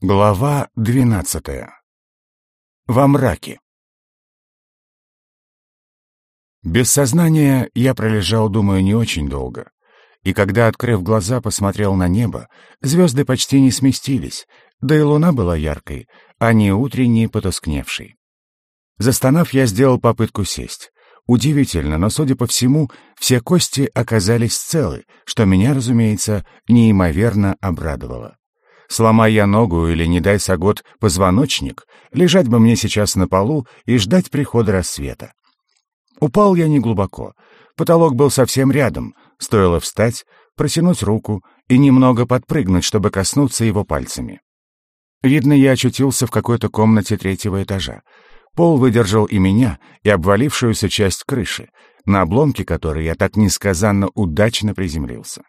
Глава двенадцатая. Во мраке. Без сознания я пролежал, думаю, не очень долго. И когда, открыв глаза, посмотрел на небо, звезды почти не сместились, да и луна была яркой, а не утренней потускневшей. Застонав, я сделал попытку сесть. Удивительно, но, судя по всему, все кости оказались целы, что меня, разумеется, неимоверно обрадовало. Сломай я ногу или, не дай сагот, позвоночник, лежать бы мне сейчас на полу и ждать прихода рассвета. Упал я неглубоко. Потолок был совсем рядом. Стоило встать, протянуть руку и немного подпрыгнуть, чтобы коснуться его пальцами. Видно, я очутился в какой-то комнате третьего этажа. Пол выдержал и меня, и обвалившуюся часть крыши, на обломке которой я так несказанно удачно приземлился.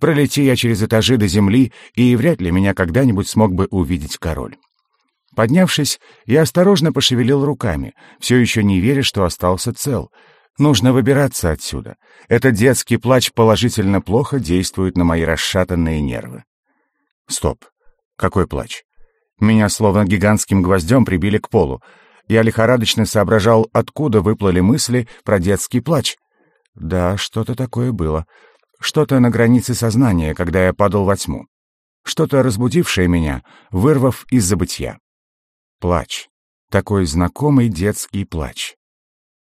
Пролети я через этажи до земли, и вряд ли меня когда-нибудь смог бы увидеть король. Поднявшись, я осторожно пошевелил руками, все еще не веря, что остался цел. Нужно выбираться отсюда. Этот детский плач положительно плохо действует на мои расшатанные нервы. Стоп. Какой плач? Меня словно гигантским гвоздем прибили к полу. Я лихорадочно соображал, откуда выплыли мысли про детский плач. Да, что-то такое было. Что-то на границе сознания, когда я падал во тьму. Что-то разбудившее меня, вырвав из забытья. Плач. Такой знакомый детский плач.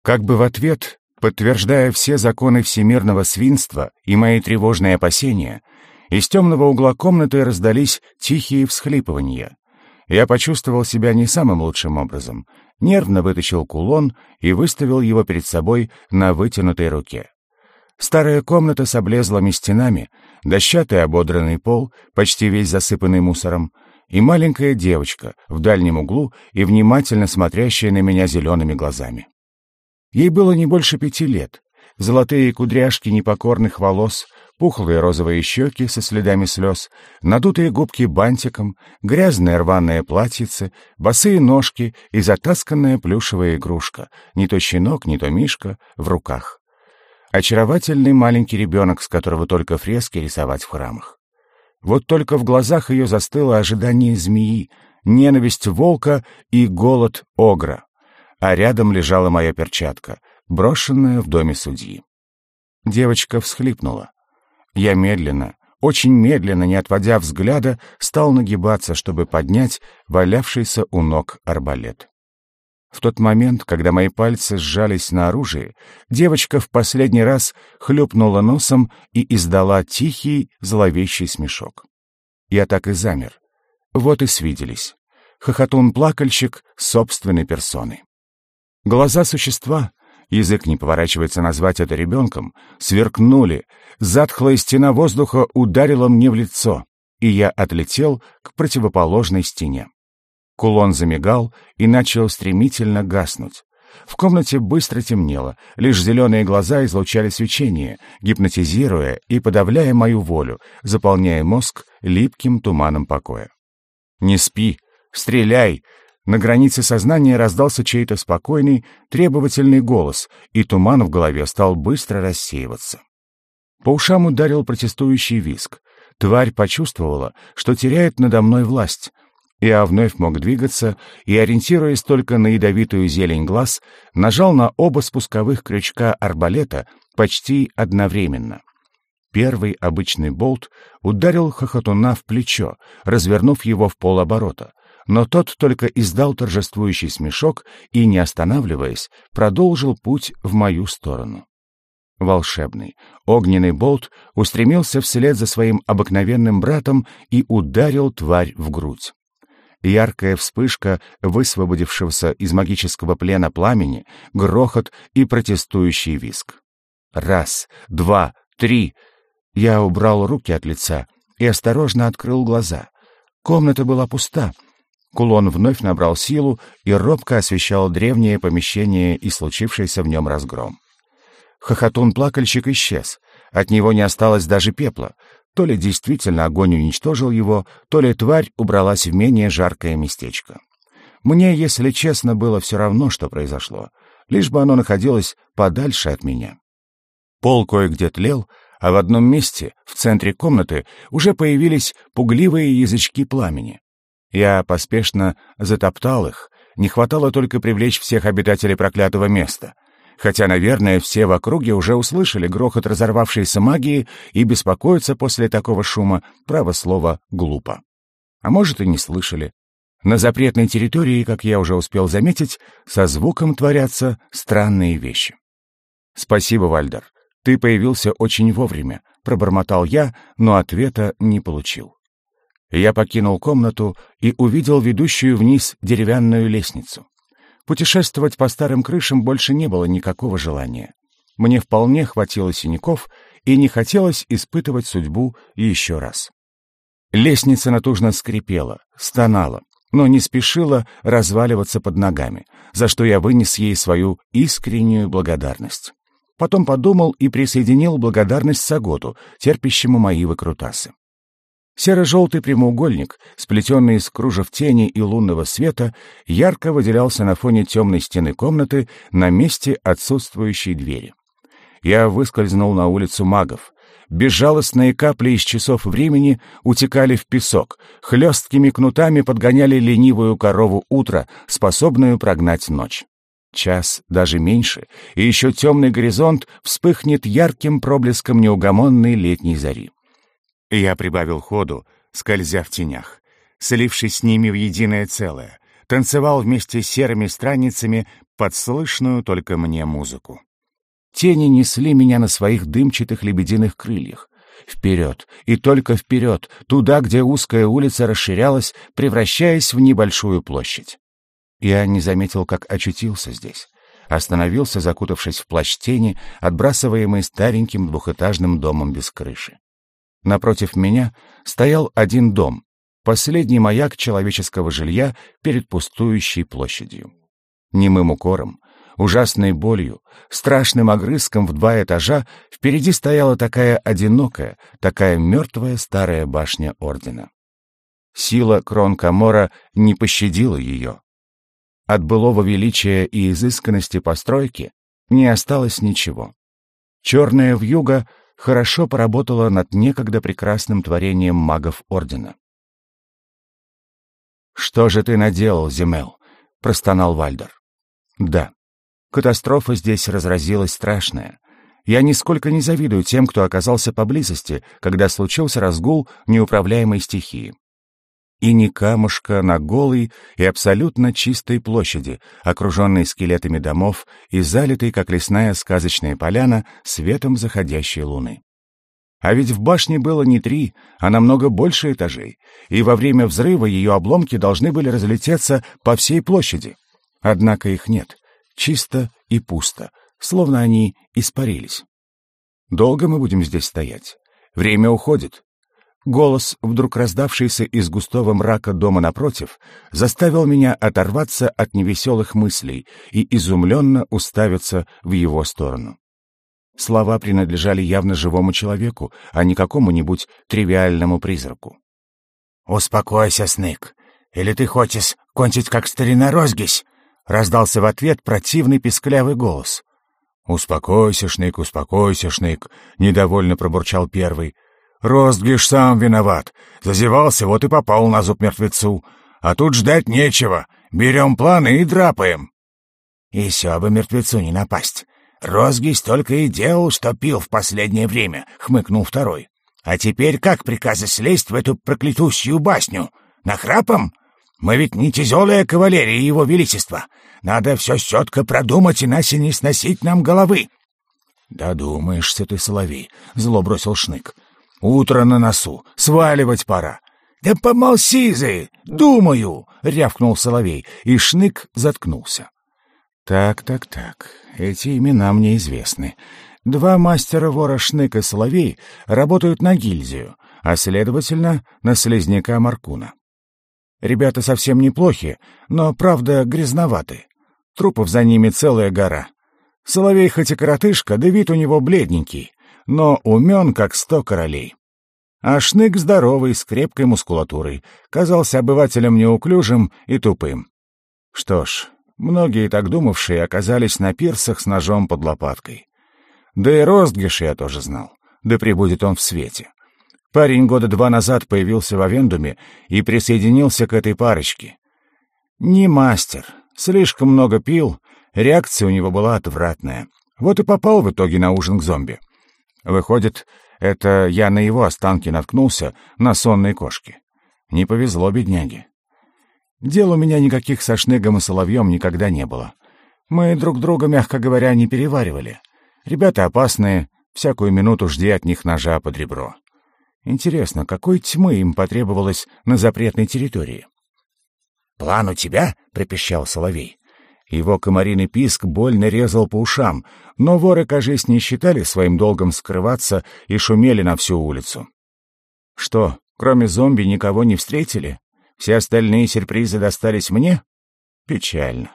Как бы в ответ, подтверждая все законы всемирного свинства и мои тревожные опасения, из темного угла комнаты раздались тихие всхлипывания. Я почувствовал себя не самым лучшим образом, нервно вытащил кулон и выставил его перед собой на вытянутой руке. Старая комната с облезлыми стенами, дощатый ободранный пол, почти весь засыпанный мусором, и маленькая девочка в дальнем углу и внимательно смотрящая на меня зелеными глазами. Ей было не больше пяти лет. Золотые кудряшки непокорных волос, пухлые розовые щеки со следами слез, надутые губки бантиком, грязное рваное платьице, босые ножки и затасканная плюшевая игрушка, не то щенок, не то мишка, в руках. Очаровательный маленький ребенок, с которого только фрески рисовать в храмах. Вот только в глазах ее застыло ожидание змеи, ненависть волка и голод огра. А рядом лежала моя перчатка, брошенная в доме судьи. Девочка всхлипнула. Я медленно, очень медленно, не отводя взгляда, стал нагибаться, чтобы поднять валявшийся у ног арбалет. В тот момент, когда мои пальцы сжались на оружии, девочка в последний раз хлюпнула носом и издала тихий, зловещий смешок. Я так и замер. Вот и свиделись. Хохотун-плакальщик собственной персоной. Глаза существа, язык не поворачивается назвать это ребенком, сверкнули, затхлая стена воздуха ударила мне в лицо, и я отлетел к противоположной стене. Кулон замигал и начал стремительно гаснуть. В комнате быстро темнело, лишь зеленые глаза излучали свечение, гипнотизируя и подавляя мою волю, заполняя мозг липким туманом покоя. «Не спи! Стреляй!» На границе сознания раздался чей-то спокойный, требовательный голос, и туман в голове стал быстро рассеиваться. По ушам ударил протестующий виск. Тварь почувствовала, что теряет надо мной власть, я вновь мог двигаться и, ориентируясь только на ядовитую зелень глаз, нажал на оба спусковых крючка арбалета почти одновременно. Первый обычный болт ударил хохотуна в плечо, развернув его в полоборота, но тот только издал торжествующий смешок и, не останавливаясь, продолжил путь в мою сторону. Волшебный, огненный болт устремился вслед за своим обыкновенным братом и ударил тварь в грудь. Яркая вспышка высвободившегося из магического плена пламени, грохот и протестующий виск. Раз, два, три. Я убрал руки от лица и осторожно открыл глаза. Комната была пуста. Кулон вновь набрал силу и робко освещал древнее помещение и случившийся в нем разгром. Хохотун-плакальщик исчез. От него не осталось даже пепла. То ли действительно огонь уничтожил его, то ли тварь убралась в менее жаркое местечко. Мне, если честно, было все равно, что произошло, лишь бы оно находилось подальше от меня. Пол кое-где тлел, а в одном месте, в центре комнаты, уже появились пугливые язычки пламени. Я поспешно затоптал их, не хватало только привлечь всех обитателей проклятого места. Хотя, наверное, все в округе уже услышали грохот разорвавшейся магии и беспокоиться после такого шума, право слово, глупо. А может, и не слышали. На запретной территории, как я уже успел заметить, со звуком творятся странные вещи. «Спасибо, Вальдер. Ты появился очень вовремя», — пробормотал я, но ответа не получил. Я покинул комнату и увидел ведущую вниз деревянную лестницу. Путешествовать по старым крышам больше не было никакого желания. Мне вполне хватило синяков, и не хотелось испытывать судьбу еще раз. Лестница натужно скрипела, стонала, но не спешила разваливаться под ногами, за что я вынес ей свою искреннюю благодарность. Потом подумал и присоединил благодарность Саготу, терпящему мои выкрутасы. Серо-желтый прямоугольник, сплетенный из кружев тени и лунного света, ярко выделялся на фоне темной стены комнаты на месте отсутствующей двери. Я выскользнул на улицу магов. Безжалостные капли из часов времени утекали в песок, хлесткими кнутами подгоняли ленивую корову утра, способную прогнать ночь. Час, даже меньше, и еще темный горизонт вспыхнет ярким проблеском неугомонной летней зари. Я прибавил ходу, скользя в тенях, слившись с ними в единое целое, танцевал вместе с серыми страницами подслышную только мне музыку. Тени несли меня на своих дымчатых лебединых крыльях. Вперед, и только вперед, туда, где узкая улица расширялась, превращаясь в небольшую площадь. Я не заметил, как очутился здесь. Остановился, закутавшись в плащ тени, отбрасываемый стареньким двухэтажным домом без крыши. Напротив меня стоял один дом, последний маяк человеческого жилья перед пустующей площадью. Немым укором, ужасной болью, страшным огрызком в два этажа впереди стояла такая одинокая, такая мертвая старая башня Ордена. Сила крон Камора не пощадила ее. От былого величия и изысканности постройки не осталось ничего. Черная вьюга хорошо поработала над некогда прекрасным творением магов Ордена. «Что же ты наделал, Земел?» — простонал Вальдер. «Да, катастрофа здесь разразилась страшная. Я нисколько не завидую тем, кто оказался поблизости, когда случился разгул неуправляемой стихии и ни камушка на голой и абсолютно чистой площади, окруженной скелетами домов и залитой, как лесная сказочная поляна, светом заходящей луны. А ведь в башне было не три, а намного больше этажей, и во время взрыва ее обломки должны были разлететься по всей площади. Однако их нет, чисто и пусто, словно они испарились. Долго мы будем здесь стоять? Время уходит, Голос, вдруг раздавшийся из густого мрака дома напротив, заставил меня оторваться от невеселых мыслей и изумленно уставиться в его сторону. Слова принадлежали явно живому человеку, а не какому-нибудь тривиальному призраку. «Успокойся, Снык. Или ты хочешь кончить, как старина Розгись?» — раздался в ответ противный писклявый голос. «Успокойся, Шнык, успокойся, Шнык», — недовольно пробурчал первый. Ростгиш сам виноват. Зазевался, вот и попал на зуб мертвецу. А тут ждать нечего. Берем планы и драпаем. И все бы мертвецу не напасть. Ростгиш только и делал, что пил в последнее время, хмыкнул второй. А теперь как приказы слезть в эту проклятущую басню? Нахрапом? Мы ведь не тяжелая кавалерия его величества. Надо все четко продумать, иначе не сносить нам головы. — Да думаешься ты, соловей, — зло бросил Шнык. Утро на носу, сваливать пора. Да помолчи ты, думаю, рявкнул соловей, и шнык заткнулся. Так, так, так. Эти имена мне известны. Два мастера вора Шнык и Соловей работают на гильдию, а, следовательно, на слизняка Маркуна. Ребята совсем неплохи, но, правда, грязноваты. Трупов за ними целая гора. Соловей хоть и коротышка, да вид у него бледненький но умен, как сто королей. А Шнык здоровый, с крепкой мускулатурой, казался обывателем неуклюжим и тупым. Что ж, многие так думавшие оказались на пирсах с ножом под лопаткой. Да и Ростгеш я тоже знал, да прибудет он в свете. Парень года два назад появился в Авендуме и присоединился к этой парочке. Не мастер, слишком много пил, реакция у него была отвратная. Вот и попал в итоге на ужин к зомби. Выходит, это я на его останки наткнулся, на сонной кошке. Не повезло бедняге. Дел у меня никаких со Шнегом и Соловьем никогда не было. Мы друг друга, мягко говоря, не переваривали. Ребята опасные, всякую минуту жди от них ножа под ребро. Интересно, какой тьмы им потребовалось на запретной территории? «План у тебя?» — пропищал Соловей. Его комариный писк больно резал по ушам, но воры, кажись, не считали своим долгом скрываться и шумели на всю улицу. Что, кроме зомби никого не встретили? Все остальные сюрпризы достались мне? Печально.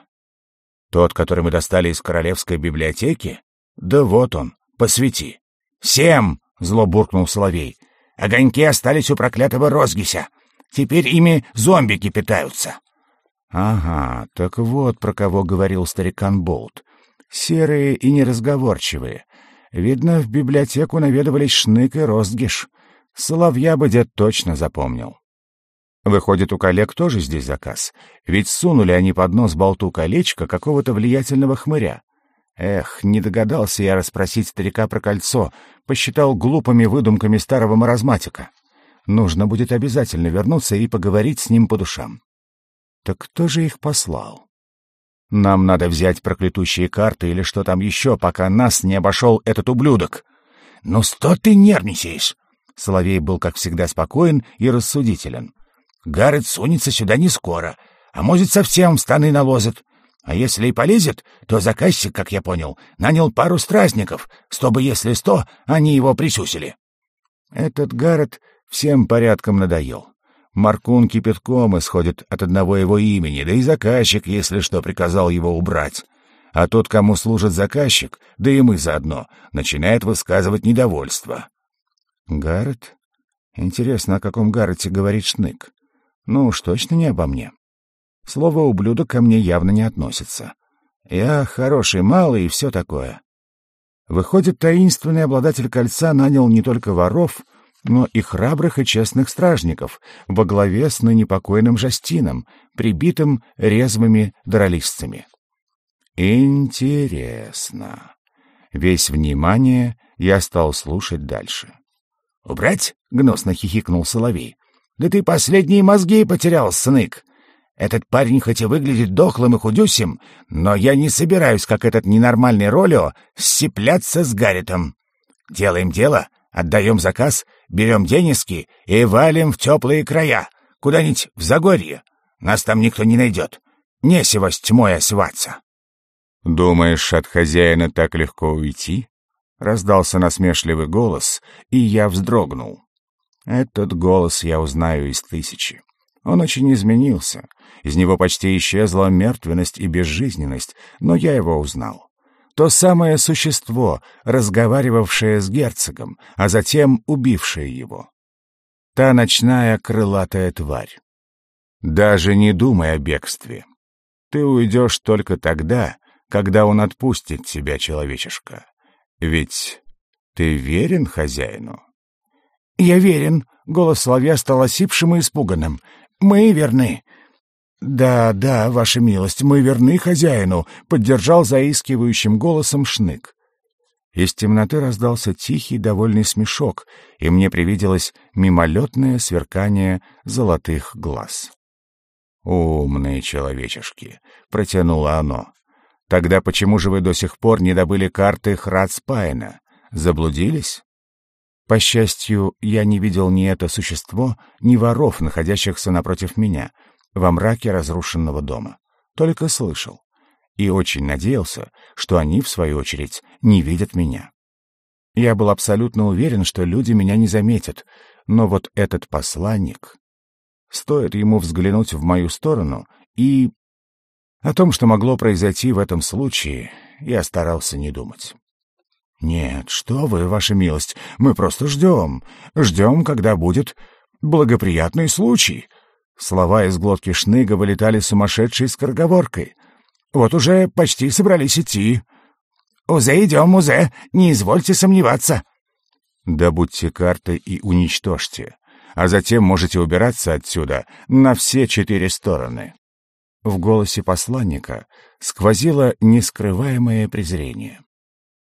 Тот, который мы достали из королевской библиотеки? Да вот он, посвети. «Семь!» — зло буркнул Соловей. «Огоньки остались у проклятого Розгися. Теперь ими зомбики питаются». Ага, так вот про кого говорил старикан Болт. Серые и неразговорчивые. Видно, в библиотеку наведывались Шнык и Ростгиш. Соловья бы дед точно запомнил. Выходит, у коллег тоже здесь заказ. Ведь сунули они под нос болту колечко какого-то влиятельного хмыря. Эх, не догадался я расспросить старика про кольцо, посчитал глупыми выдумками старого маразматика. Нужно будет обязательно вернуться и поговорить с ним по душам. Так кто же их послал? Нам надо взять проклятущие карты или что там еще, пока нас не обошел этот ублюдок. Ну что ты нервничаешь? Соловей был, как всегда, спокоен и рассудителен. Гаррет сунется сюда не скоро, а может, совсем в станы налозит. А если и полезет, то заказчик, как я понял, нанял пару стражников, чтобы, если сто, они его присусили. Этот Гаррет всем порядком надоел. Маркун кипятком исходит от одного его имени, да и заказчик, если что, приказал его убрать. А тот, кому служит заказчик, да и мы заодно, начинает высказывать недовольство. Гаррет? Интересно, о каком Гаррете говорит Шнык? Ну уж точно не обо мне. Слово «ублюдок» ко мне явно не относится. Я хороший малый и все такое. Выходит, таинственный обладатель кольца нанял не только воров, но и храбрых и честных стражников во главе с ныне покойным Жастином, прибитым резвыми дролистцами. Интересно. Весь внимание я стал слушать дальше. «Убрать?» — гнусно хихикнул Соловей. Да ты последние мозги потерял, снык. Этот парень хоть и выглядит дохлым и худюсим, но я не собираюсь, как этот ненормальный Ролио, сцепляться с Гарритом. Делаем дело, отдаем заказ, берем денежки и валим в теплые края, куда-нибудь в Загорье. Нас там никто не найдет. Несего с тьмой осваться. «Думаешь, от хозяина так легко уйти?» — раздался насмешливый голос, и я вздрогнул. Этот голос я узнаю из тысячи. Он очень изменился. Из него почти исчезла мертвенность и безжизненность, но я его узнал. То самое существо, разговаривавшее с герцогом, а затем убившее его. Та ночная крылатая тварь. Даже не думай о бегстве. Ты уйдешь только тогда, когда он отпустит тебя, человечишка. Ведь ты верен хозяину? «Я верен», — голос Соловья стал осипшим и испуганным. «Мы верны». «Да, да, ваша милость, мы верны хозяину», — поддержал заискивающим голосом Шнык. Из темноты раздался тихий, довольный смешок, и мне привиделось мимолетное сверкание золотых глаз. «Умные человечешки», — протянуло оно. «Тогда почему же вы до сих пор не добыли карты Храдспайна? Заблудились?» По счастью, я не видел ни это существо, ни воров, находящихся напротив меня, во мраке разрушенного дома. Только слышал. И очень надеялся, что они, в свою очередь, не видят меня. Я был абсолютно уверен, что люди меня не заметят, но вот этот посланник... Стоит ему взглянуть в мою сторону, и... О том, что могло произойти в этом случае, я старался не думать. «Нет, что вы, ваша милость, мы просто ждем. Ждем, когда будет благоприятный случай». Слова из глотки Шныга вылетали сумасшедшей скороговоркой. «Вот уже почти собрались идти». «Узе идем, Узе, не извольте сомневаться». Добудьте карты и уничтожьте, а затем можете убираться отсюда на все четыре стороны». В голосе посланника сквозило нескрываемое презрение.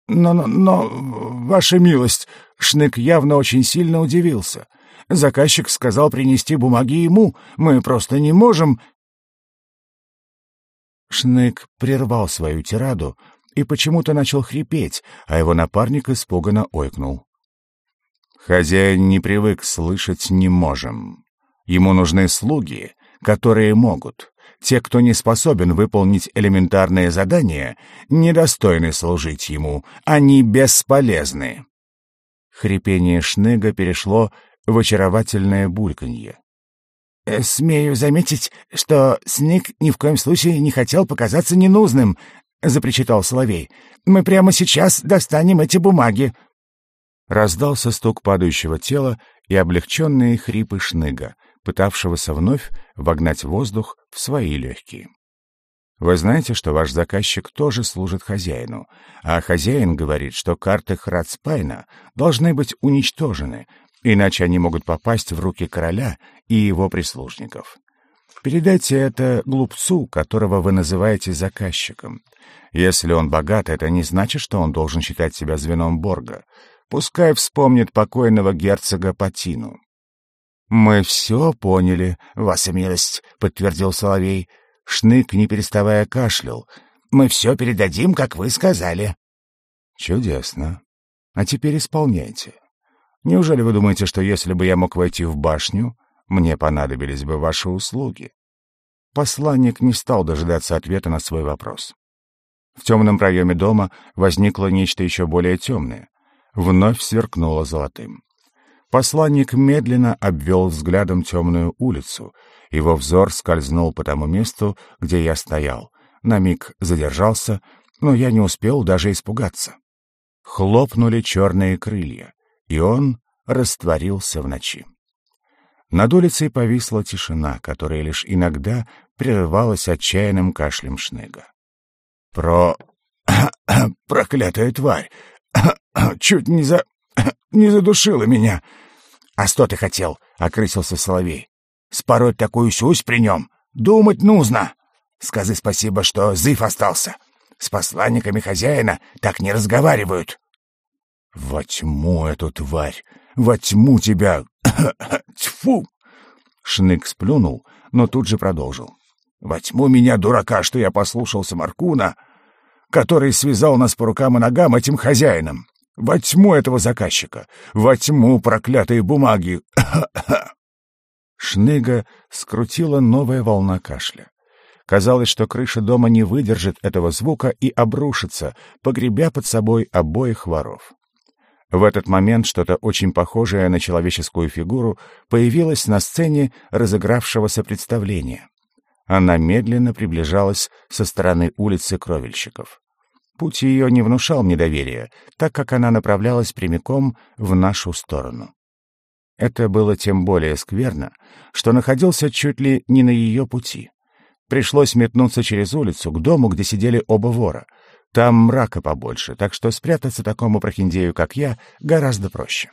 «Но, но, но, ваша милость!» Шнык явно очень сильно удивился. «Заказчик сказал принести бумаги ему. Мы просто не можем...» Шнык прервал свою тираду и почему-то начал хрипеть, а его напарник испуганно ойкнул. «Хозяин не привык слышать «не можем». Ему нужны слуги, которые могут. Те, кто не способен выполнить элементарные задания, недостойны служить ему, они бесполезны. Хрипение Шныга перешло в очаровательное бульканье. «Э, «Смею заметить, что Сник ни в коем случае не хотел показаться ненужным», — запричитал Соловей. «Мы прямо сейчас достанем эти бумаги». Раздался стук падающего тела и облегченные хрипы Шныга, пытавшегося вновь вогнать воздух в свои легкие. Вы знаете, что ваш заказчик тоже служит хозяину, а хозяин говорит, что карты Храцпайна должны быть уничтожены, иначе они могут попасть в руки короля и его прислужников. Передайте это глупцу, которого вы называете заказчиком. Если он богат, это не значит, что он должен считать себя звеном Борга. Пускай вспомнит покойного герцога Патину. «Мы все поняли, ваша милость», — подтвердил Соловей. Шнык, не переставая, кашлял. «Мы все передадим, как вы сказали». «Чудесно. А теперь исполняйте. Неужели вы думаете, что если бы я мог войти в башню, мне понадобились бы ваши услуги?» Посланник не стал дожидаться ответа на свой вопрос. В темном проеме дома возникло нечто еще более темное. Вновь сверкнуло золотым. Посланник медленно обвел взглядом темную улицу. Его взор скользнул по тому месту, где я стоял. На миг задержался, но я не успел даже испугаться. Хлопнули черные крылья, и он растворился в ночи. Над улицей повисла тишина, которая лишь иногда прерывалась отчаянным кашлем Шныга. «Про... проклятая тварь! Чуть не за... не задушила меня!» «А что ты хотел?» — окрысился Соловей. «Спороть такую сюсь при нем? Думать нужно! Скажи спасибо, что зыв остался. С посланниками хозяина так не разговаривают». «Во тьму эту тварь! Во тьму тебя! Тьфу!» Шнык сплюнул, но тут же продолжил. «Во тьму меня, дурака, что я послушался Маркуна, который связал нас по рукам и ногам этим хозяином. Во тьму этого заказчика! Во тьму проклятые бумаги! Шныга скрутила новая волна кашля. Казалось, что крыша дома не выдержит этого звука и обрушится, погребя под собой обоих воров. В этот момент что-то очень похожее на человеческую фигуру появилось на сцене разыгравшегося представления. Она медленно приближалась со стороны улицы Кровельщиков. Путь ее не внушал мне доверия, так как она направлялась прямиком в нашу сторону. Это было тем более скверно, что находился чуть ли не на ее пути. Пришлось метнуться через улицу к дому, где сидели оба вора. Там мрака побольше, так что спрятаться такому прохиндею, как я, гораздо проще.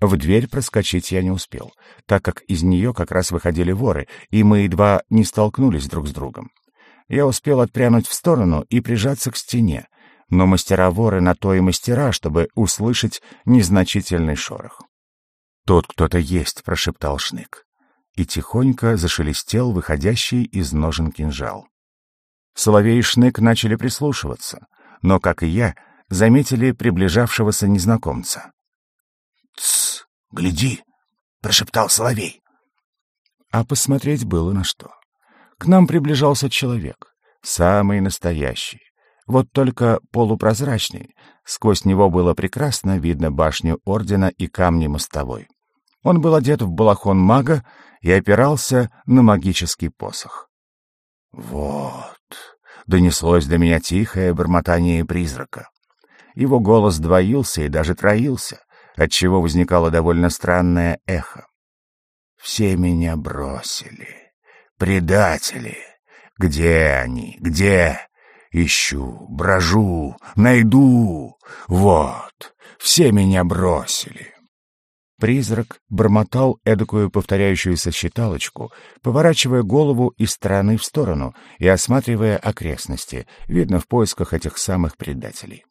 В дверь проскочить я не успел, так как из нее как раз выходили воры, и мы едва не столкнулись друг с другом. Я успел отпрянуть в сторону и прижаться к стене, но мастера-воры на то и мастера, чтобы услышать незначительный шорох. «Тут кто-то есть», — прошептал Шнык. И тихонько зашелестел выходящий из ножен кинжал. Соловей и Шнык начали прислушиваться, но, как и я, заметили приближавшегося незнакомца. «Тсс, гляди!» — прошептал Соловей. А посмотреть было на что. К нам приближался человек, самый настоящий. Вот только полупрозрачный, сквозь него было прекрасно видно башню ордена и камни мостовой. Он был одет в балахон мага и опирался на магический посох. «Вот!» — донеслось до меня тихое бормотание призрака. Его голос двоился и даже троился, отчего возникало довольно странное эхо. «Все меня бросили. Предатели! Где они? Где? Ищу, брожу, найду. Вот, все меня бросили. Призрак бормотал эдакую повторяющуюся считалочку, поворачивая голову из стороны в сторону и осматривая окрестности, видно в поисках этих самых предателей.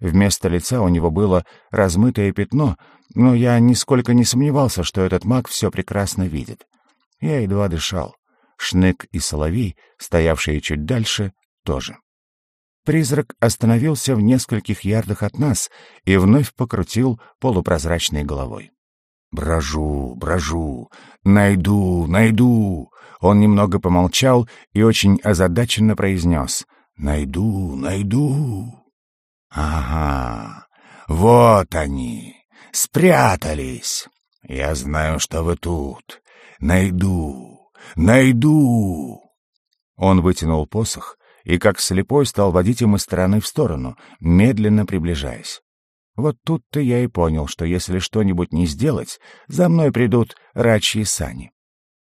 Вместо лица у него было размытое пятно, но я нисколько не сомневался, что этот маг все прекрасно видит. Я едва дышал. Шнык и Соловей, стоявшие чуть дальше, тоже. Призрак остановился в нескольких ярдах от нас и вновь покрутил полупрозрачной головой. «Брожу, брожу, найду, найду!» Он немного помолчал и очень озадаченно произнес. «Найду, найду!» «Ага, вот они, спрятались. Я знаю, что вы тут. Найду, найду!» Он вытянул посох и, как слепой, стал водить им из стороны в сторону, медленно приближаясь. Вот тут-то я и понял, что если что-нибудь не сделать, за мной придут рачьи сани.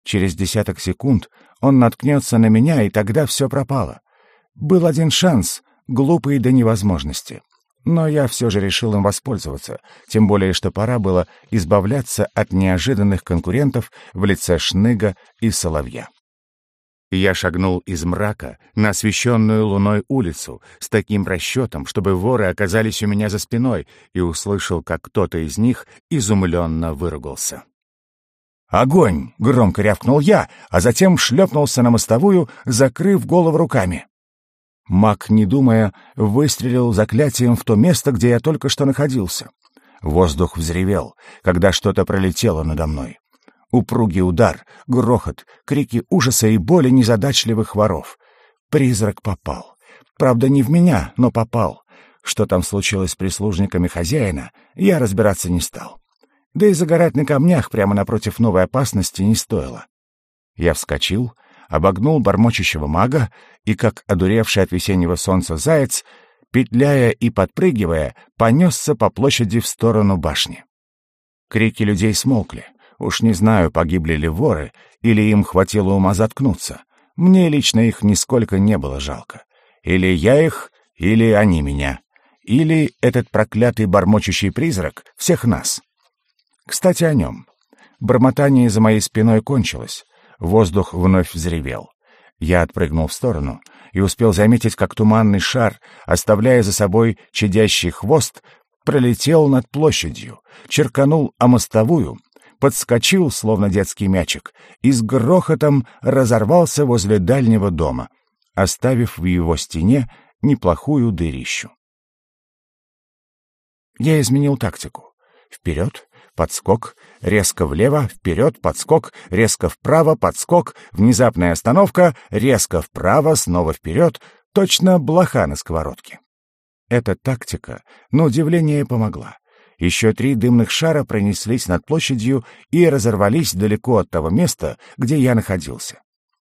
Через десяток секунд он наткнется на меня, и тогда все пропало. Был один шанс, глупый до невозможности. Но я все же решил им воспользоваться, тем более что пора было избавляться от неожиданных конкурентов в лице Шныга и Соловья. Я шагнул из мрака на освещенную луной улицу с таким расчетом, чтобы воры оказались у меня за спиной, и услышал, как кто-то из них изумленно выругался. «Огонь!» — громко рявкнул я, а затем шлепнулся на мостовую, закрыв голову руками. Маг, не думая, выстрелил заклятием в то место, где я только что находился. Воздух взревел, когда что-то пролетело надо мной. Упругий удар, грохот, крики ужаса и боли незадачливых воров. Призрак попал. Правда, не в меня, но попал. Что там случилось с прислужниками хозяина, я разбираться не стал. Да и загорать на камнях прямо напротив новой опасности не стоило. Я вскочил, обогнул бормочущего мага и, как одуревший от весеннего солнца заяц, петляя и подпрыгивая, понесся по площади в сторону башни. Крики людей смолкли. Уж не знаю, погибли ли воры, или им хватило ума заткнуться. Мне лично их нисколько не было жалко. Или я их, или они меня. Или этот проклятый бормочущий призрак всех нас. Кстати, о нем. Бормотание за моей спиной кончилось. Воздух вновь взревел. Я отпрыгнул в сторону и успел заметить, как туманный шар, оставляя за собой чадящий хвост, пролетел над площадью, черканул о мостовую подскочил, словно детский мячик, и с грохотом разорвался возле дальнего дома, оставив в его стене неплохую дырищу. Я изменил тактику. Вперед, подскок, резко влево, вперед, подскок, резко вправо, подскок, внезапная остановка, резко вправо, снова вперед, точно блоха на сковородке. Эта тактика, на удивление, помогла. Еще три дымных шара пронеслись над площадью и разорвались далеко от того места, где я находился.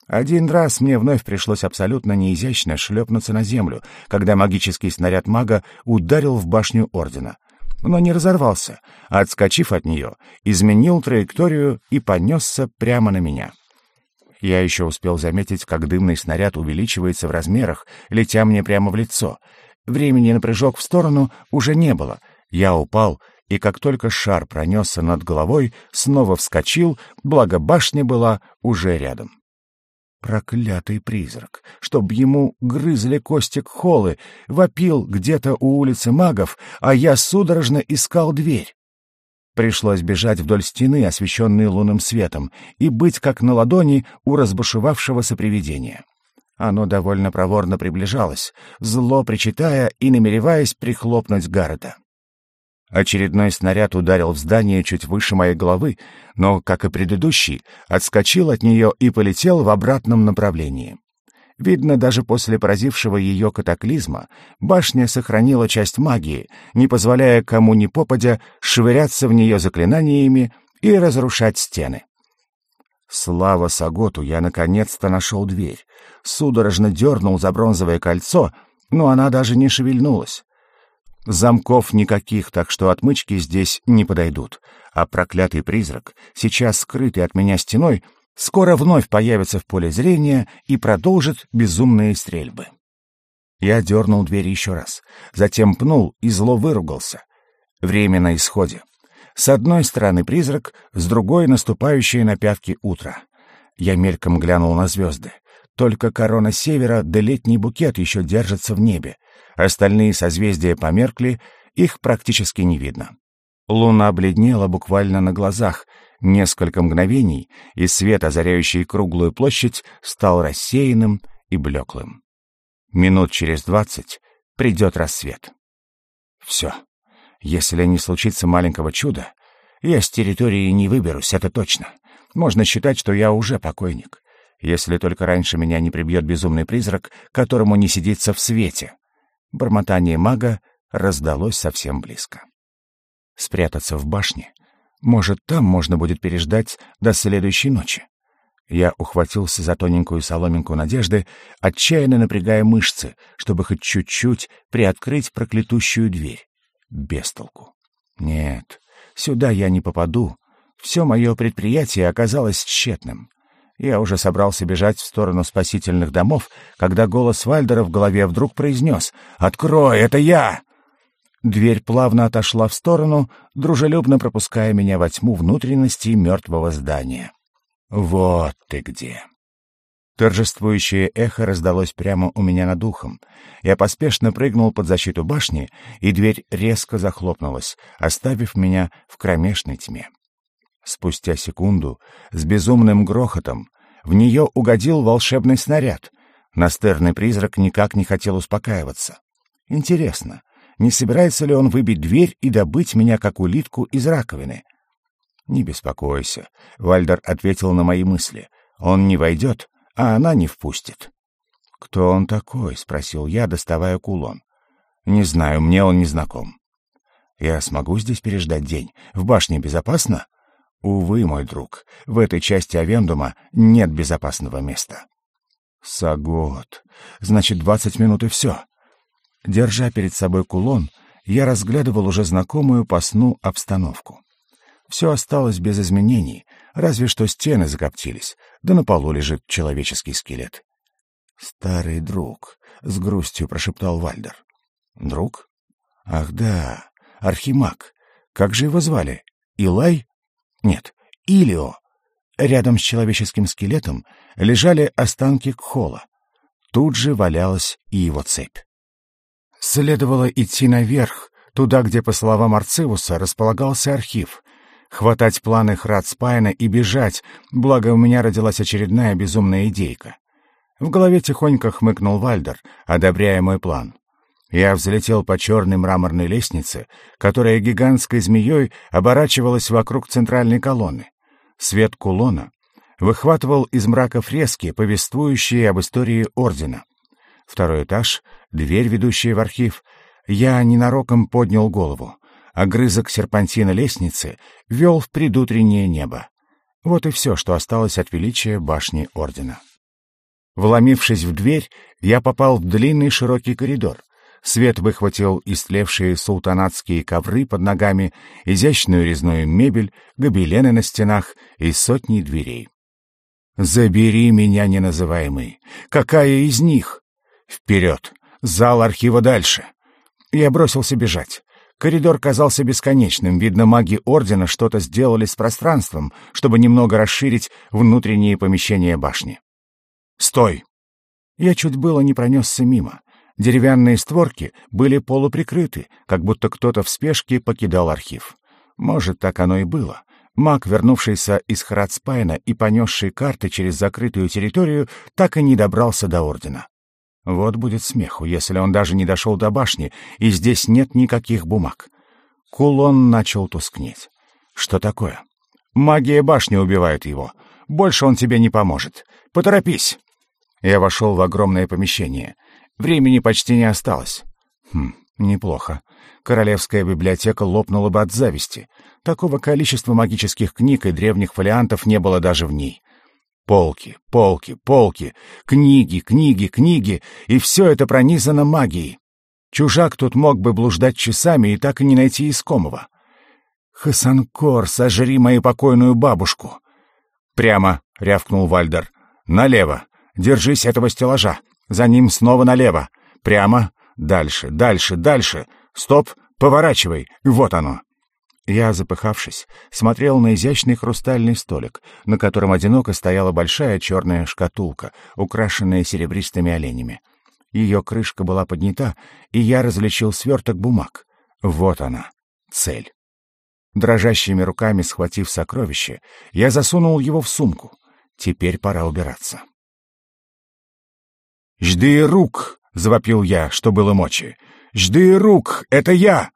Один раз мне вновь пришлось абсолютно неизящно шлепнуться на землю, когда магический снаряд мага ударил в башню Ордена. Но не разорвался, а, отскочив от нее, изменил траекторию и понесся прямо на меня. Я еще успел заметить, как дымный снаряд увеличивается в размерах, летя мне прямо в лицо. Времени на прыжок в сторону уже не было — я упал, и как только шар пронесся над головой, снова вскочил, благо башня была уже рядом. Проклятый призрак, чтоб ему грызли костик холы, вопил где-то у улицы магов, а я судорожно искал дверь. Пришлось бежать вдоль стены, освещенной лунным светом, и быть как на ладони у разбушевавшегося привидения. Оно довольно проворно приближалось, зло причитая и намереваясь прихлопнуть Гаррета. Очередной снаряд ударил в здание чуть выше моей головы, но, как и предыдущий, отскочил от нее и полетел в обратном направлении. Видно, даже после поразившего ее катаклизма башня сохранила часть магии, не позволяя кому ни попадя швыряться в нее заклинаниями и разрушать стены. Слава Саготу, я наконец-то нашел дверь. Судорожно дернул за бронзовое кольцо, но она даже не шевельнулась. Замков никаких, так что отмычки здесь не подойдут. А проклятый призрак, сейчас скрытый от меня стеной, скоро вновь появится в поле зрения и продолжит безумные стрельбы. Я дернул дверь еще раз, затем пнул и зло выругался. Время на исходе. С одной стороны призрак, с другой — наступающее на пятки утро. Я мельком глянул на звезды. Только корона севера да летний букет еще держатся в небе. Остальные созвездия померкли, их практически не видно. Луна бледнела буквально на глазах. Несколько мгновений, и свет, озаряющий круглую площадь, стал рассеянным и блеклым. Минут через двадцать придет рассвет. Все. Если не случится маленького чуда, я с территории не выберусь, это точно. Можно считать, что я уже покойник. Если только раньше меня не прибьет безумный призрак, которому не сидится в свете. Бормотание мага раздалось совсем близко. Спрятаться в башне? Может, там можно будет переждать до следующей ночи? Я ухватился за тоненькую соломинку надежды, отчаянно напрягая мышцы, чтобы хоть чуть-чуть приоткрыть проклятущую дверь. Без толку. Нет, сюда я не попаду. Все мое предприятие оказалось тщетным. Я уже собрался бежать в сторону спасительных домов, когда голос Вальдера в голове вдруг произнес «Открой, это я!» Дверь плавно отошла в сторону, дружелюбно пропуская меня во тьму внутренности мертвого здания. «Вот ты где!» Торжествующее эхо раздалось прямо у меня над ухом. Я поспешно прыгнул под защиту башни, и дверь резко захлопнулась, оставив меня в кромешной тьме. Спустя секунду, с безумным грохотом, в нее угодил волшебный снаряд. Настырный призрак никак не хотел успокаиваться. Интересно, не собирается ли он выбить дверь и добыть меня, как улитку, из раковины? «Не беспокойся», — Вальдер ответил на мои мысли. «Он не войдет, а она не впустит. «Кто он такой?» — спросил я, доставая кулон. «Не знаю, мне он не знаком». «Я смогу здесь переждать день? В башне безопасно?» «Увы, мой друг, в этой части Авендума нет безопасного места». «Сагот. Значит, двадцать минут и все». Держа перед собой кулон, я разглядывал уже знакомую по сну обстановку. Все осталось без изменений, разве что стены закоптились, да на полу лежит человеческий скелет. «Старый друг», — с грустью прошептал Вальдер. «Друг? Ах да, Архимаг. Как же его звали? Илай? Нет, Илио». Рядом с человеческим скелетом лежали останки Кхола. Тут же валялась и его цепь. Следовало идти наверх, туда, где, по словам Арцивуса, располагался архив, хватать планы Храдспайна и бежать, благо у меня родилась очередная безумная идейка. В голове тихонько хмыкнул Вальдер, одобряя мой план. Я взлетел по черной мраморной лестнице, которая гигантской змеей оборачивалась вокруг центральной колонны. Свет кулона выхватывал из мрака фрески, повествующие об истории Ордена. Второй этаж, дверь, ведущая в архив. Я ненароком поднял голову. Огрызок серпантина лестницы вел в предутреннее небо. Вот и все, что осталось от величия башни Ордена. Вломившись в дверь, я попал в длинный широкий коридор. Свет выхватил истлевшие султанатские ковры под ногами, изящную резную мебель, гобелены на стенах и сотни дверей. «Забери меня, неназываемый! Какая из них?» «Вперед! Зал архива дальше!» Я бросился бежать. Коридор казался бесконечным, видно, маги Ордена что-то сделали с пространством, чтобы немного расширить внутренние помещения башни. «Стой!» Я чуть было не пронесся мимо. Деревянные створки были полуприкрыты, как будто кто-то в спешке покидал архив. Может, так оно и было. Маг, вернувшийся из Храдспайна и понесший карты через закрытую территорию, так и не добрался до Ордена. Вот будет смеху, если он даже не дошел до башни, и здесь нет никаких бумаг. Кулон начал тускнеть. Что такое? Магия башни убивает его. Больше он тебе не поможет. Поторопись. Я вошел в огромное помещение. Времени почти не осталось. Хм, неплохо. Королевская библиотека лопнула бы от зависти. Такого количества магических книг и древних фолиантов не было даже в ней. Полки, полки, полки, книги, книги, книги, и все это пронизано магией. Чужак тут мог бы блуждать часами и так и не найти искомого. «Хасанкор, сожри мою покойную бабушку!» «Прямо!» — рявкнул Вальдер. «Налево! Держись этого стеллажа! За ним снова налево! Прямо! Дальше, дальше, дальше! Стоп! Поворачивай, вот оно!» Я, запыхавшись, смотрел на изящный хрустальный столик, на котором одиноко стояла большая черная шкатулка, украшенная серебристыми оленями. Ее крышка была поднята, и я различил сверток бумаг. Вот она, цель. Дрожащими руками схватив сокровище, я засунул его в сумку. Теперь пора убираться. «Жди рук!» — завопил я, что было мочи. «Жди рук! Это я!»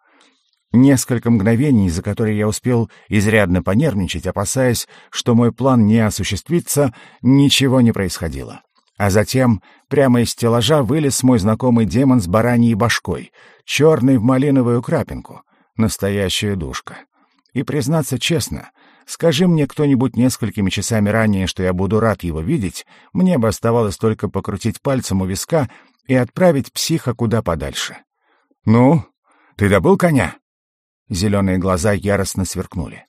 Несколько мгновений, за которые я успел изрядно понервничать, опасаясь, что мой план не осуществится, ничего не происходило. А затем прямо из стеллажа вылез мой знакомый демон с бараньей башкой, черный в малиновую крапинку. Настоящая душка. И, признаться честно, скажи мне кто-нибудь несколькими часами ранее, что я буду рад его видеть, мне бы оставалось только покрутить пальцем у виска и отправить психа куда подальше. «Ну, ты добыл коня?» Зеленые глаза яростно сверкнули.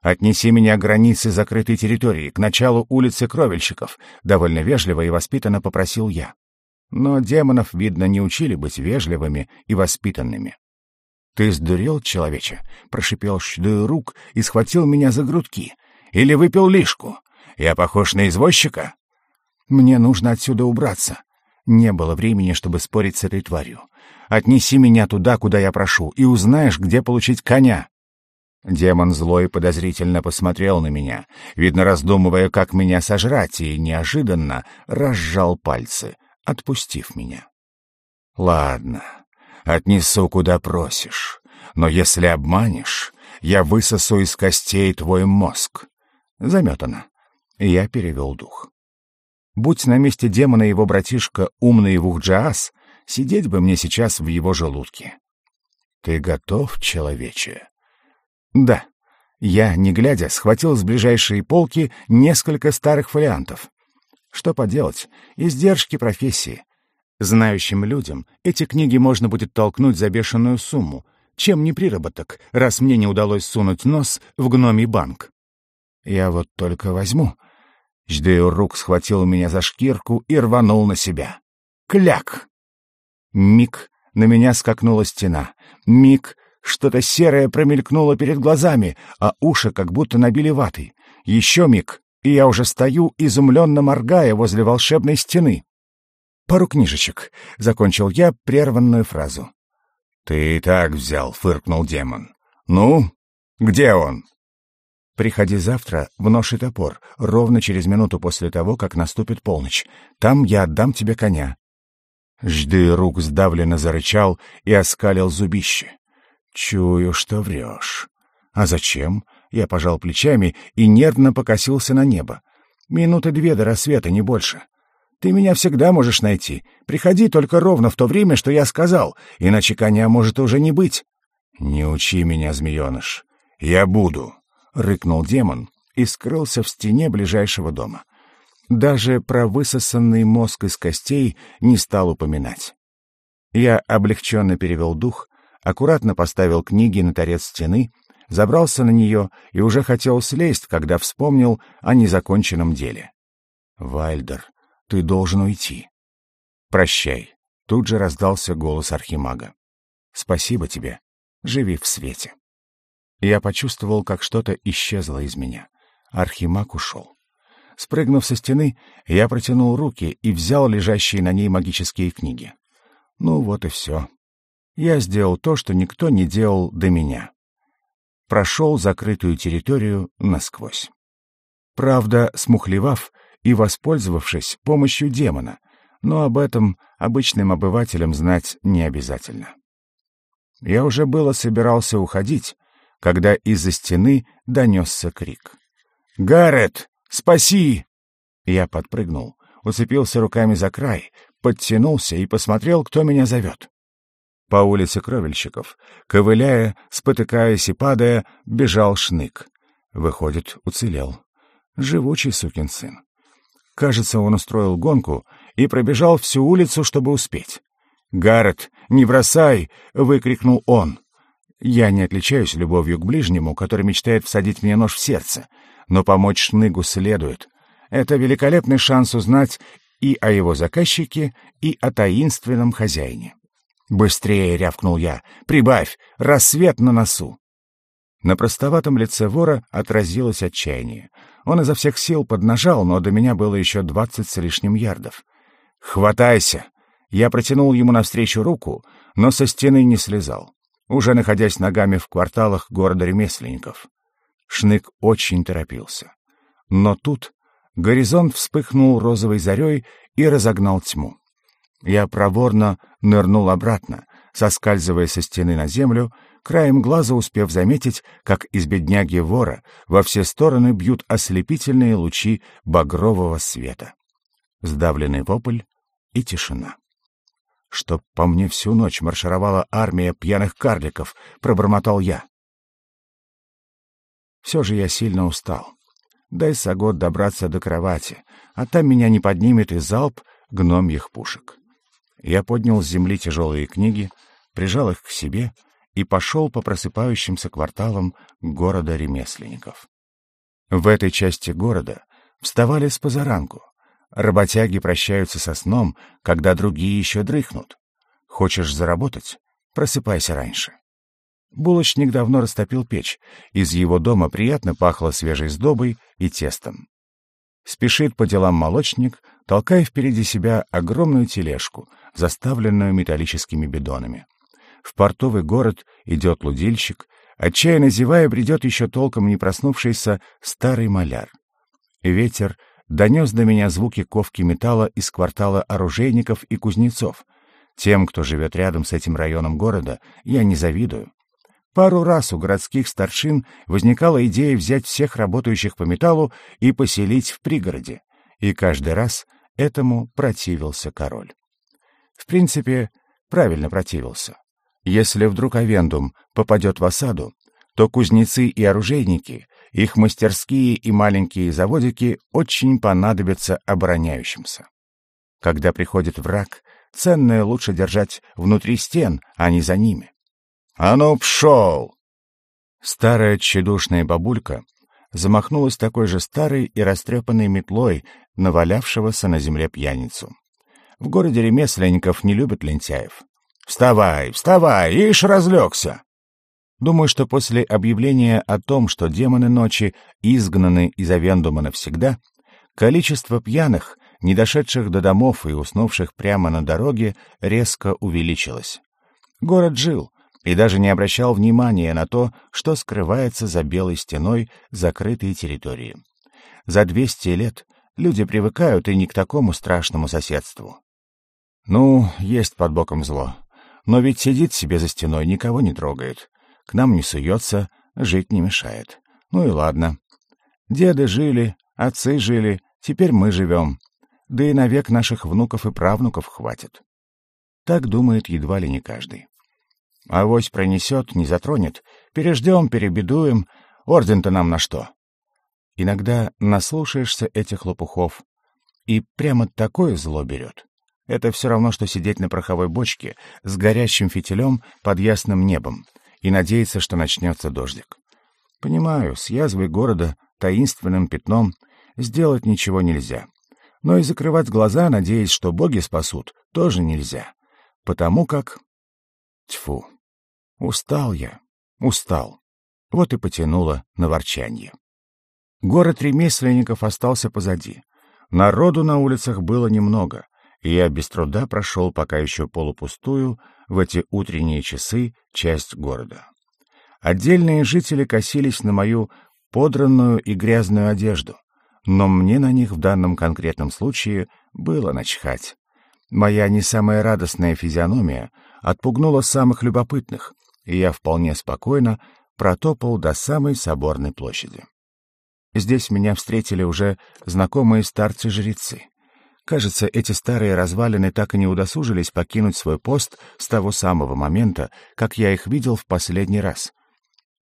«Отнеси меня к границе закрытой территории, к началу улицы Кровельщиков», — довольно вежливо и воспитанно попросил я. Но демонов, видно, не учили быть вежливыми и воспитанными. «Ты сдурел, человече?» — прошипел рук и схватил меня за грудки. «Или выпил лишку? Я похож на извозчика?» «Мне нужно отсюда убраться. Не было времени, чтобы спорить с этой тварью. Отнеси меня туда, куда я прошу, и узнаешь, где получить коня». Демон злой подозрительно посмотрел на меня, видно, раздумывая, как меня сожрать, и неожиданно разжал пальцы, отпустив меня. «Ладно, отнесу, куда просишь, но если обманешь, я высосу из костей твой мозг». Заметано. Я перевел дух. Будь на месте демона его братишка умный Вухджаас, сидеть бы мне сейчас в его желудке. Ты готов, человече? Да. Я, не глядя, схватил с ближайшей полки несколько старых фолиантов. Что поделать, издержки профессии. Знающим людям эти книги можно будет толкнуть за бешеную сумму, чем не приработок, раз мне не удалось сунуть нос в гномий банк. Я вот только возьму — Ждеюрук схватил меня за шкирку и рванул на себя. Кляк! Миг на меня скакнула стена. Миг что-то серое промелькнуло перед глазами, а уши как будто набили ватой. Еще миг, и я уже стою, изумленно моргая возле волшебной стены. «Пару книжечек», — закончил я прерванную фразу. «Ты и так взял», — фыркнул демон. «Ну, где он?» Приходи завтра в нож и топор, ровно через минуту после того, как наступит полночь. Там я отдам тебе коня». Жды рук сдавленно зарычал и оскалил зубище. «Чую, что врешь». «А зачем?» Я пожал плечами и нервно покосился на небо. «Минуты две до рассвета, не больше. Ты меня всегда можешь найти. Приходи только ровно в то время, что я сказал, иначе коня может уже не быть». «Не учи меня, змееныш. Я буду». — рыкнул демон и скрылся в стене ближайшего дома. Даже про высосанный мозг из костей не стал упоминать. Я облегченно перевел дух, аккуратно поставил книги на торец стены, забрался на нее и уже хотел слезть, когда вспомнил о незаконченном деле. «Вальдер, ты должен уйти». «Прощай», — тут же раздался голос Архимага. «Спасибо тебе. Живи в свете». Я почувствовал, как что-то исчезло из меня. Архимаг ушел. Спрыгнув со стены, я протянул руки и взял лежащие на ней магические книги. Ну вот и все. Я сделал то, что никто не делал до меня. Прошел закрытую территорию насквозь. Правда, смухлевав и воспользовавшись помощью демона, но об этом обычным обывателям знать не обязательно. Я уже было собирался уходить, когда из-за стены донесся крик. «Гаррет, спаси!» Я подпрыгнул, уцепился руками за край, подтянулся и посмотрел, кто меня зовет. По улице Кровельщиков, ковыляя, спотыкаясь и падая, бежал шнык. Выходит, уцелел. Живучий сукин сын. Кажется, он устроил гонку и пробежал всю улицу, чтобы успеть. «Гаррет, не бросай!» — выкрикнул он. Я не отличаюсь любовью к ближнему, который мечтает всадить мне нож в сердце, но помочь Шныгу следует. Это великолепный шанс узнать и о его заказчике, и о таинственном хозяине. «Быстрее!» — рявкнул я. «Прибавь! Рассвет на носу!» На простоватом лице вора отразилось отчаяние. Он изо всех сил поднажал, но до меня было еще двадцать с лишним ярдов. «Хватайся!» Я протянул ему навстречу руку, но со стены не слезал, уже находясь ногами в кварталах города ремесленников. Шнык очень торопился. Но тут горизонт вспыхнул розовой зарей и разогнал тьму. Я проворно нырнул обратно, соскальзывая со стены на землю, краем глаза успев заметить, как из бедняги вора во все стороны бьют ослепительные лучи багрового света. Сдавленный вопль и тишина. «Чтоб по мне всю ночь маршировала армия пьяных карликов», — пробормотал я. Все же я сильно устал. Дай Сагот добраться до кровати, а там меня не поднимет и залп гномьих пушек. Я поднял с земли тяжелые книги, прижал их к себе и пошел по просыпающимся кварталам города ремесленников. В этой части города вставали с позаранку. Работяги прощаются со сном, когда другие еще дрыхнут. Хочешь заработать? Просыпайся раньше. Булочник давно растопил печь. Из его дома приятно пахло свежей сдобой и тестом. Спешит по делам молочник, толкая впереди себя огромную тележку, заставленную металлическими бидонами. В портовый город идет лудильщик, отчаянно зевая бредет еще толком не проснувшийся старый маляр. Ветер донес до меня звуки ковки металла из квартала оружейников и кузнецов. Тем, кто живет рядом с этим районом города, я не завидую. Пару раз у городских старшин возникала идея взять всех работающих по металлу и поселить в пригороде, и каждый раз этому противился король. В принципе, правильно противился. Если вдруг Авендум попадет в осаду, то кузнецы и оружейники, их мастерские и маленькие заводики очень понадобятся обороняющимся. Когда приходит враг, ценное лучше держать внутри стен, а не за ними. «А ну, пшел!» Старая тщедушная бабулька замахнулась такой же старой и растрепанной метлой навалявшегося на земле пьяницу. В городе ремесленников не любят лентяев. «Вставай, вставай, ишь разлегся!» Думаю, что после объявления о том, что демоны ночи изгнаны из Авендума навсегда, количество пьяных, не дошедших до домов и уснувших прямо на дороге, резко увеличилось. Город жил, и даже не обращал внимания на то, что скрывается за белой стеной закрытой территории. За 200 лет люди привыкают и не к такому страшному соседству. Ну, есть под боком зло. Но ведь сидит себе за стеной, никого не трогает. К нам не суется, жить не мешает. Ну и ладно. Деды жили, отцы жили, теперь мы живем. Да и навек наших внуков и правнуков хватит. Так думает едва ли не каждый. Авось пронесет, не затронет. Переждем, перебедуем. Орден-то нам на что? Иногда наслушаешься этих лопухов, и прямо такое зло берет. Это все равно, что сидеть на пороховой бочке с горящим фитилем под ясным небом и надеяться, что начнется дождик. Понимаю, с язвой города, таинственным пятном, сделать ничего нельзя. Но и закрывать глаза, надеясь, что боги спасут, тоже нельзя. Потому как Тьфу. Устал я, устал. Вот и потянуло на ворчанье. Город ремесленников остался позади. Народу на улицах было немного, и я без труда прошел пока еще полупустую в эти утренние часы часть города. Отдельные жители косились на мою подранную и грязную одежду, но мне на них в данном конкретном случае было начхать. Моя не самая радостная физиономия отпугнула самых любопытных, и я вполне спокойно протопал до самой соборной площади. Здесь меня встретили уже знакомые старцы-жрецы. Кажется, эти старые развалины так и не удосужились покинуть свой пост с того самого момента, как я их видел в последний раз.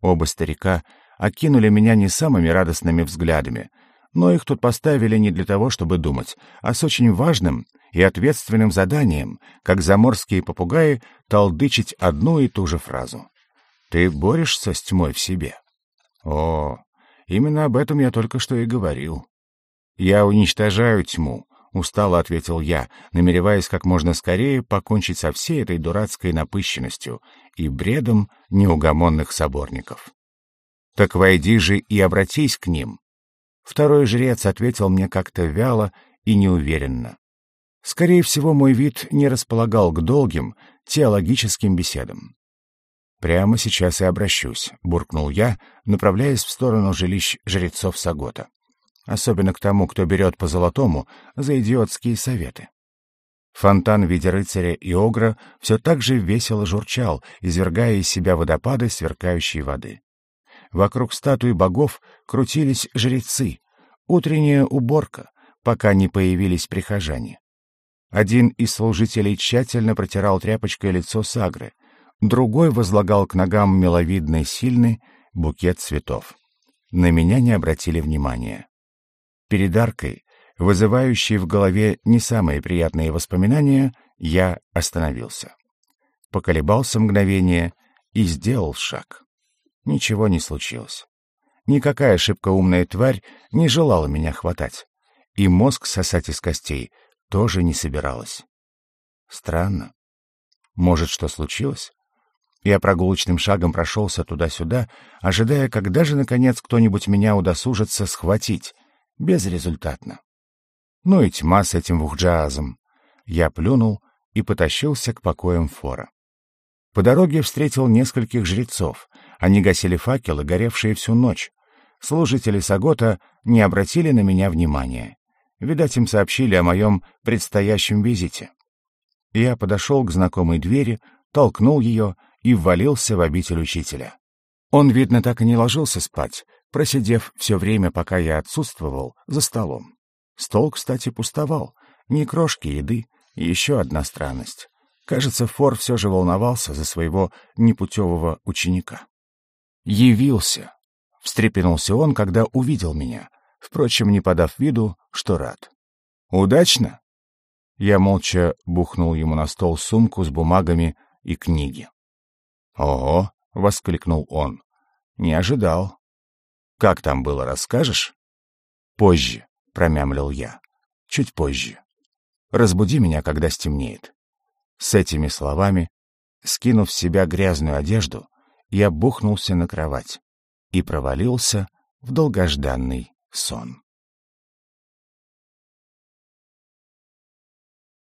Оба старика окинули меня не самыми радостными взглядами, но их тут поставили не для того, чтобы думать, а с очень важным и ответственным заданием, как заморские попугаи, толдычить одну и ту же фразу. «Ты борешься с тьмой в себе?» «О, именно об этом я только что и говорил. Я уничтожаю тьму, — устало ответил я, намереваясь как можно скорее покончить со всей этой дурацкой напыщенностью и бредом неугомонных соборников. «Так войди же и обратись к ним». Второй жрец ответил мне как-то вяло и неуверенно. Скорее всего, мой вид не располагал к долгим теологическим беседам. «Прямо сейчас и обращусь», — буркнул я, направляясь в сторону жилищ жрецов Сагота особенно к тому, кто берет по золотому за идиотские советы. Фонтан в виде рыцаря и огра все так же весело журчал, извергая из себя водопады сверкающей воды. Вокруг статуи богов крутились жрецы, утренняя уборка, пока не появились прихожане. Один из служителей тщательно протирал тряпочкой лицо Сагры, другой возлагал к ногам миловидный сильный букет цветов. На меня не обратили внимания. Перед аркой, вызывающей в голове не самые приятные воспоминания, я остановился. Поколебался мгновение и сделал шаг. Ничего не случилось. Никакая ошибка умная тварь не желала меня хватать. И мозг сосать из костей тоже не собиралась. Странно. Может, что случилось? Я прогулочным шагом прошелся туда-сюда, ожидая, когда же, наконец, кто-нибудь меня удосужится схватить, Безрезультатно. Ну и тьма с этим вухджаазом. Я плюнул и потащился к покоям фора. По дороге встретил нескольких жрецов. Они гасили факелы, горевшие всю ночь. Служители Сагота не обратили на меня внимания. Видать, им сообщили о моем предстоящем визите. Я подошел к знакомой двери, толкнул ее и ввалился в обитель учителя. Он, видно, так и не ложился спать, просидев все время, пока я отсутствовал, за столом. Стол, кстати, пустовал. Ни крошки еды. Еще одна странность. Кажется, Фор все же волновался за своего непутевого ученика. «Явился!» — встрепенулся он, когда увидел меня, впрочем, не подав виду, что рад. «Удачно?» Я молча бухнул ему на стол сумку с бумагами и книги. «Ого!» — воскликнул он. «Не ожидал. Как там было, расскажешь? Позже, промямлил я. Чуть позже. Разбуди меня, когда стемнеет. С этими словами, скинув с себя грязную одежду, я бухнулся на кровать и провалился в долгожданный сон.